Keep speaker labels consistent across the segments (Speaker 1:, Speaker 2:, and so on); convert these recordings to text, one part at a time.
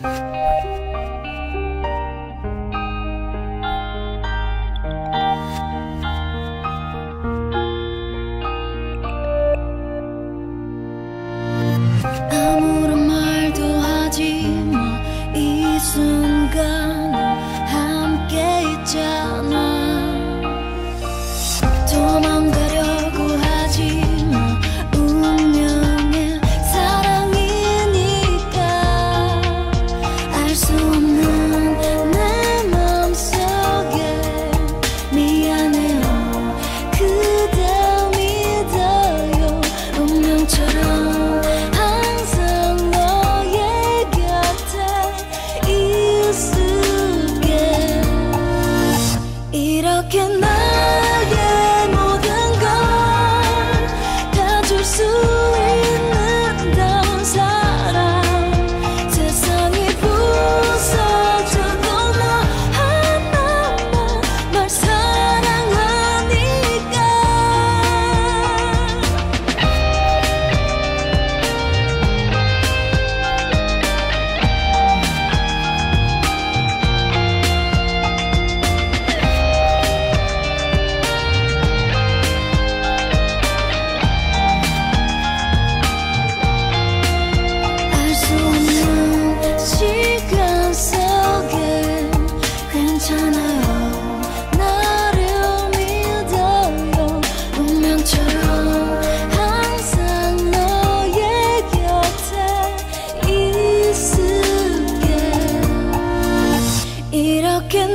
Speaker 1: Bye.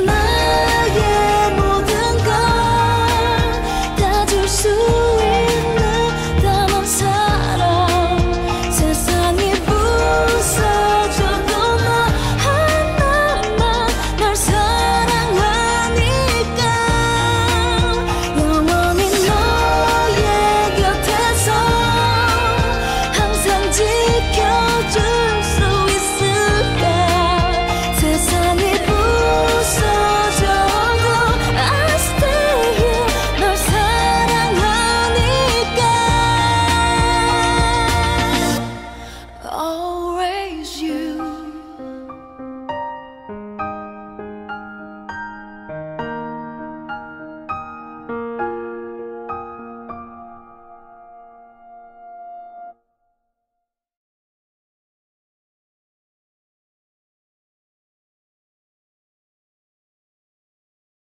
Speaker 1: Mơ Oh.